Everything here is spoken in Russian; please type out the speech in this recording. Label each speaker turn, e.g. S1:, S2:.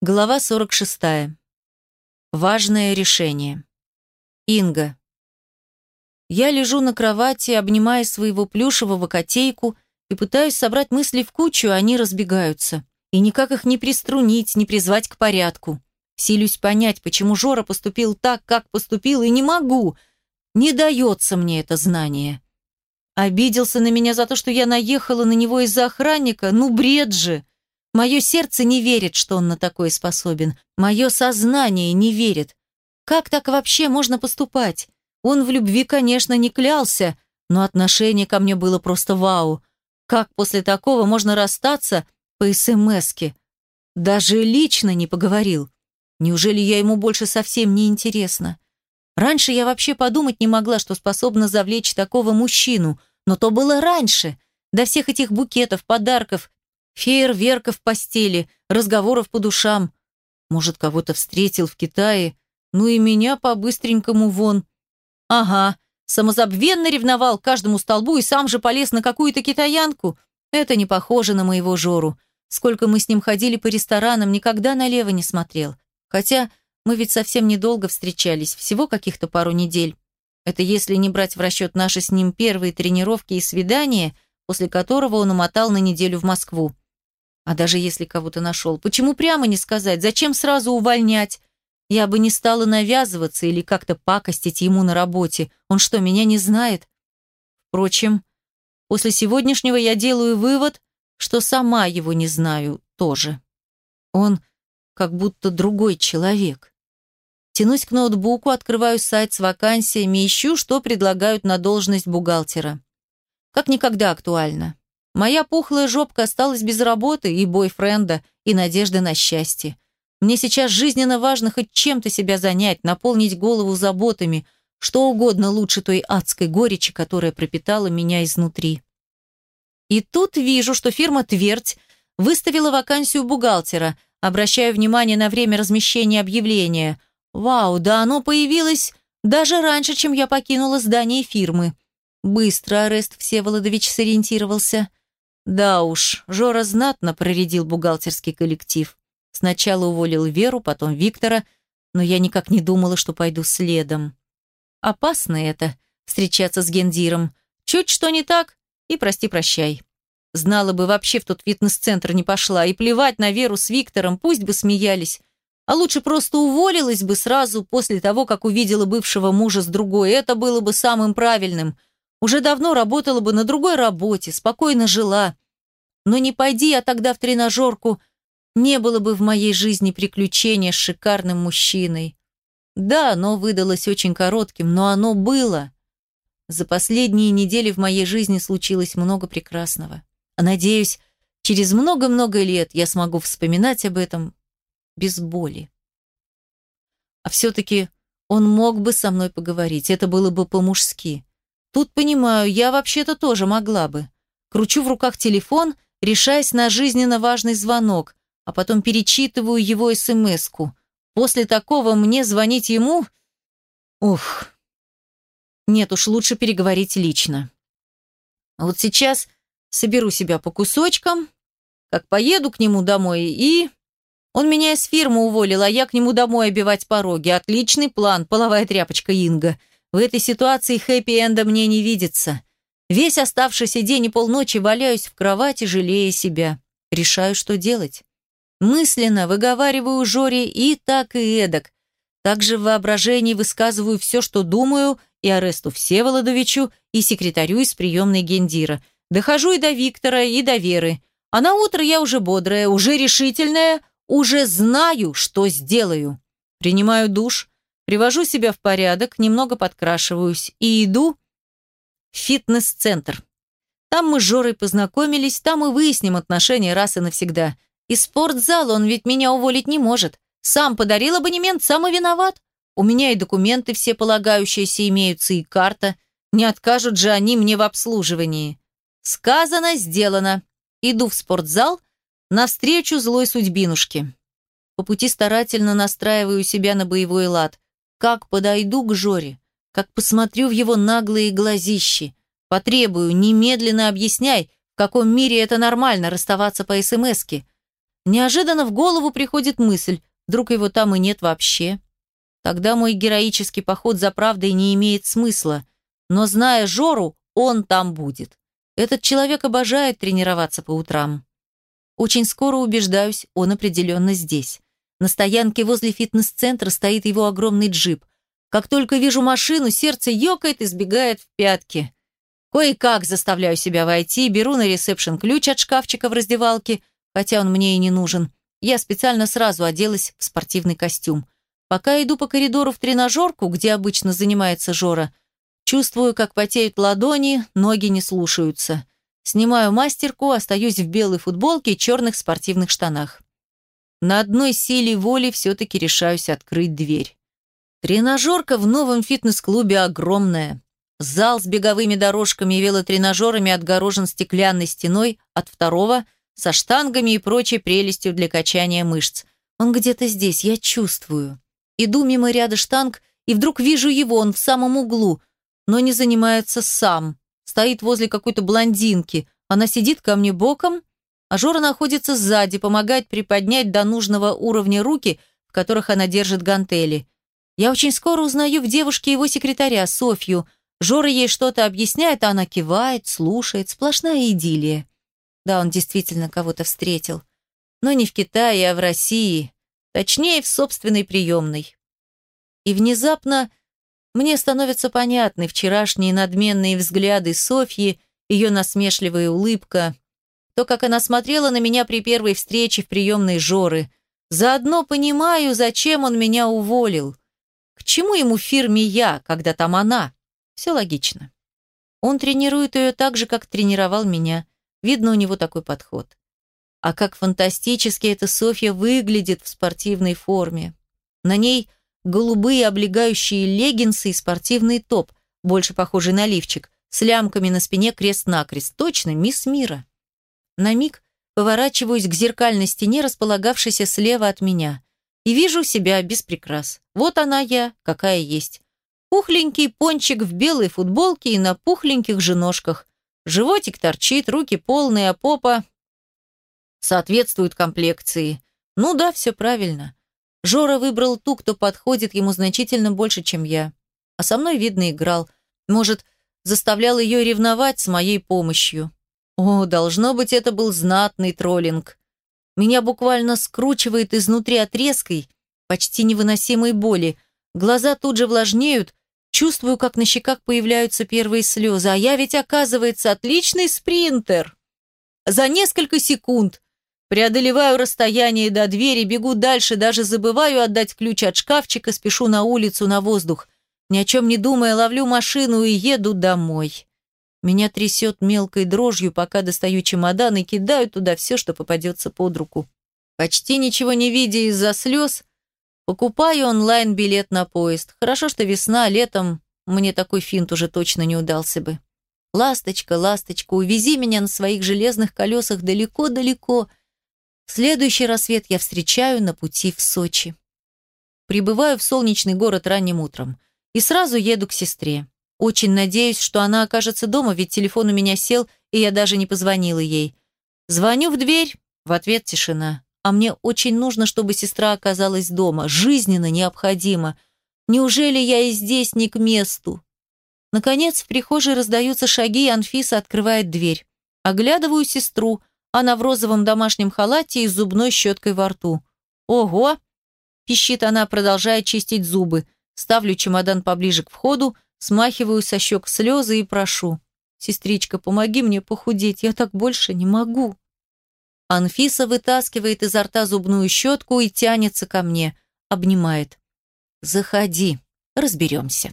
S1: Глава 46. Важное решение. Инга. Я лежу на кровати, обнимая своего плюшевого котейку и пытаюсь собрать мысли в кучу, а они разбегаются. И никак их не приструнить, не призвать к порядку. Силюсь понять, почему Жора поступил так, как поступил, и не могу. Не дается мне это знание. Обиделся на меня за то, что я наехала на него из-за охранника? Ну, бред же! Мое сердце не верит, что он на такое способен. Мое сознание не верит. Как так вообще можно поступать? Он в любви, конечно, не клялся, но отношение ко мне было просто вау. Как после такого можно расстаться по СМСке? Даже лично не поговорил. Неужели я ему больше совсем не интересна? Раньше я вообще подумать не могла, что способна завлечь такого мужчину, но то было раньше. До всех этих букетов, подарков, фейерверков в постели, разговоров по душам. Может, кого-то встретил в Китае, ну и меня по-быстренькому вон. Ага, самозабвенно ревновал каждому столбу и сам же полез на какую-то китаянку. Это не похоже на моего Жору. Сколько мы с ним ходили по ресторанам, никогда налево не смотрел. Хотя мы ведь совсем недолго встречались, всего каких-то пару недель. Это если не брать в расчет наши с ним первые тренировки и свидания, после которого он умотал на неделю в Москву. А даже если кого-то нашел, почему прямо не сказать? Зачем сразу увольнять? Я бы не стала навязываться или как-то пакостить ему на работе. Он что, меня не знает? Впрочем, после сегодняшнего я делаю вывод, что сама его не знаю тоже. Он как будто другой человек. Тянусь к ноутбуку, открываю сайт с вакансиями, ищу, что предлагают на должность бухгалтера. Как никогда актуально. Моя пухлая жопка осталась без работы и бойфренда, и надежды на счастье. Мне сейчас жизненно важно хоть чем-то себя занять, наполнить голову заботами, что угодно лучше той адской горечи, которая пропитала меня изнутри. И тут вижу, что фирма «Твердь» выставила вакансию бухгалтера, обращая внимание на время размещения объявления. Вау, да оно появилось даже раньше, чем я покинула здание фирмы. Быстро Арест Всеволодович сориентировался. Да уж, Жора знатно проредил бухгалтерский коллектив. Сначала уволил Веру, потом Виктора, но я никак не думала, что пойду следом. Опасно это, встречаться с гендиром. Чуть что не так, и прости-прощай. Знала бы, вообще в тот фитнес-центр не пошла, и плевать на Веру с Виктором, пусть бы смеялись. А лучше просто уволилась бы сразу после того, как увидела бывшего мужа с другой. Это было бы самым правильным – уже давно работала бы на другой работе, спокойно жила. Но не пойди я тогда в тренажерку, не было бы в моей жизни приключения с шикарным мужчиной. Да, оно выдалось очень коротким, но оно было. За последние недели в моей жизни случилось много прекрасного. А надеюсь, через много-много лет я смогу вспоминать об этом без боли. А все-таки он мог бы со мной поговорить, это было бы по-мужски. Тут понимаю, я вообще-то тоже могла бы. Кручу в руках телефон, решаясь на жизненно важный звонок, а потом перечитываю его СМС-ку. После такого мне звонить ему... Ух. Нет уж, лучше переговорить лично. Вот сейчас соберу себя по кусочкам, как поеду к нему домой и... Он меня из фирмы уволил, а я к нему домой обивать пороги. Отличный план, половая тряпочка Инга. В этой ситуации хэппи-энда мне не видится. Весь оставшийся день и полночи валяюсь в кровати, жалея себя. Решаю, что делать. Мысленно выговариваю Жоре и так, и эдак. Также в воображении высказываю все, что думаю, и Аресту Всеволодовичу, и секретарю из приемной Гендира. Дохожу и до Виктора, и до Веры. А на утро я уже бодрая, уже решительная, уже знаю, что сделаю. Принимаю душ, Привожу себя в порядок, немного подкрашиваюсь и иду в фитнес-центр. Там мы с Жорой познакомились, там и выясним отношения раз и навсегда. И спортзал он ведь меня уволить не может. Сам подарил абонемент, сам и виноват. У меня и документы все полагающиеся имеются, и карта. Не откажут же они мне в обслуживании. Сказано, сделано. Иду в спортзал навстречу злой судьбинушке. По пути старательно настраиваю себя на боевой лад. Как подойду к Жоре, как посмотрю в его наглые глазищи, потребую, немедленно объясняй, в каком мире это нормально расставаться по СМСке. Неожиданно в голову приходит мысль, вдруг его там и нет вообще. Тогда мой героический поход за правдой не имеет смысла. Но зная Жору, он там будет. Этот человек обожает тренироваться по утрам. Очень скоро убеждаюсь, он определенно здесь. На стоянке возле фитнес-центра стоит его огромный джип. Как только вижу машину, сердце ёкает и сбегает в пятки. Кое-как заставляю себя войти, беру на ресепшн ключ от шкафчика в раздевалке, хотя он мне и не нужен. Я специально сразу оделась в спортивный костюм. Пока иду по коридору в тренажерку, где обычно занимается Жора, чувствую, как потеют ладони, ноги не слушаются. Снимаю мастерку, остаюсь в белой футболке и черных спортивных штанах. На одной силе воли все-таки решаюсь открыть дверь. Тренажерка в новом фитнес-клубе огромная. Зал с беговыми дорожками и велотренажерами отгорожен стеклянной стеной от второго, со штангами и прочей прелестью для качания мышц. Он где-то здесь, я чувствую. Иду мимо ряда штанг и вдруг вижу его, он в самом углу, но не занимается сам. Стоит возле какой-то блондинки. Она сидит ко мне боком, а Жора находится сзади, помогает приподнять до нужного уровня руки, в которых она держит гантели. Я очень скоро узнаю в девушке его секретаря, Софью, Жора ей что-то объясняет, а она кивает, слушает. Сплошная идиллия. Да, он действительно кого-то встретил. Но не в Китае, а в России. Точнее, в собственной приемной. И внезапно мне становятся понятны вчерашние надменные взгляды Софьи, ее насмешливая улыбка, то, как она смотрела на меня при первой встрече в приемной Жоры. Заодно понимаю, зачем он меня уволил. К чему ему фирме я, когда там она? Все логично. Он тренирует ее так же, как тренировал меня. Видно, у него такой подход. А как фантастически эта Софья выглядит в спортивной форме. На ней голубые облегающие леггинсы и спортивный топ, больше похожий на лифчик, с лямками на спине крест-накрест. Точно, мисс мира. На миг поворачиваюсь к зеркальной стене, располагавшейся слева от меня, и вижу себя без прикрас. Вот она я, какая есть. Пухленький пончик в белой футболке и на пухленьких же ножках. Животик торчит, руки полные, а попа соответствует комплекции. Ну да, все правильно. Жора выбрал ту, кто подходит ему значительно больше, чем я. А со мной, видно, играл. Может, заставлял ее ревновать с моей помощью. О, должно быть, это был знатный троллинг. Меня буквально скручивает изнутри от резкой, почти невыносимой боли. Глаза тут же влажнеют, Чувствую, как на щеках появляются первые слезы, а я ведь, оказывается, отличный спринтер. За несколько секунд преодолеваю расстояние до двери, бегу дальше, даже забываю отдать ключ от шкафчика, спешу на улицу, на воздух. Ни о чем не думая, ловлю машину и еду домой. Меня трясет мелкой дрожью, пока достаю чемодан и кидаю туда все, что попадется под руку. Почти ничего не видя из-за слез, Покупаю онлайн-билет на поезд. Хорошо, что весна, летом мне такой финт уже точно не удался бы. Ласточка, ласточка, увези меня на своих железных колесах далеко-далеко. Следующий рассвет я встречаю на пути в Сочи. Прибываю в солнечный город ранним утром и сразу еду к сестре. Очень надеюсь, что она окажется дома, ведь телефон у меня сел, и я даже не позвонила ей. Звоню в дверь, в ответ тишина а мне очень нужно, чтобы сестра оказалась дома. Жизненно необходимо. Неужели я и здесь не к месту? Наконец, в прихожей раздаются шаги, и Анфиса открывает дверь. Оглядываю сестру. Она в розовом домашнем халате и с зубной щеткой во рту. «Ого!» – пищит она, продолжая чистить зубы. Ставлю чемодан поближе к входу, смахиваю со щек слезы и прошу. «Сестричка, помоги мне похудеть, я так больше не могу». Анфиса вытаскивает изо рта зубную щетку и тянется ко мне, обнимает. «Заходи, разберемся».